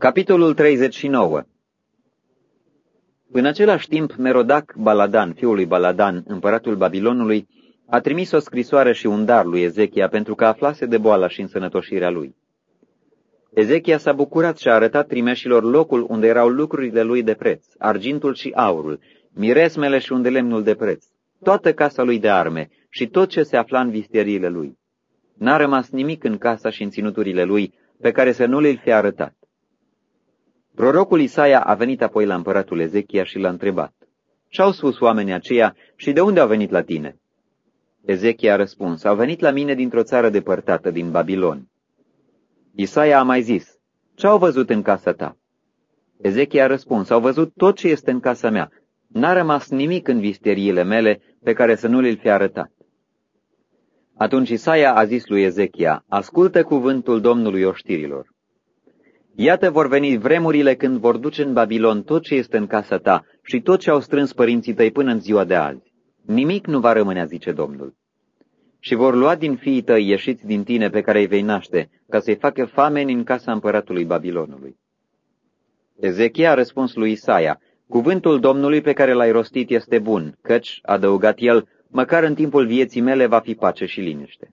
Capitolul 39 În același timp, Merodac Baladan, fiul lui Baladan, împăratul Babilonului, a trimis o scrisoare și un dar lui Ezechia pentru că aflase de boala și însănătoșirea lui. Ezechia s-a bucurat și a arătat trimeșilor locul unde erau lucrurile lui de preț, argintul și aurul, miresmele și unde lemnul de preț, toată casa lui de arme și tot ce se afla în visteriile lui. N-a rămas nimic în casa și în ținuturile lui pe care să nu le fi arătat. Prorocul Isaia a venit apoi la împăratul Ezechia și l-a întrebat. Ce-au spus oamenii aceia și de unde au venit la tine? Ezechia a răspuns, au venit la mine dintr-o țară depărtată, din Babilon. Isaia a mai zis, ce au văzut în casa ta? Ezechia a răspuns, au văzut tot ce este în casa mea. N-a rămas nimic în visteriile mele pe care să nu le fi arătat. Atunci Isaia a zis lui Ezechia, ascultă cuvântul Domnului oștirilor. Iată vor veni vremurile când vor duce în Babilon tot ce este în casa ta și tot ce au strâns părinții tăi până în ziua de azi. Nimic nu va rămâne, zice Domnul. Și vor lua din fiii tăi ieșiți din tine pe care îi vei naște, ca să-i facă fameni în casa împăratului Babilonului. Ezechia a răspuns lui Isaia, cuvântul Domnului pe care l-ai rostit este bun, căci, adăugat el, măcar în timpul vieții mele va fi pace și liniște.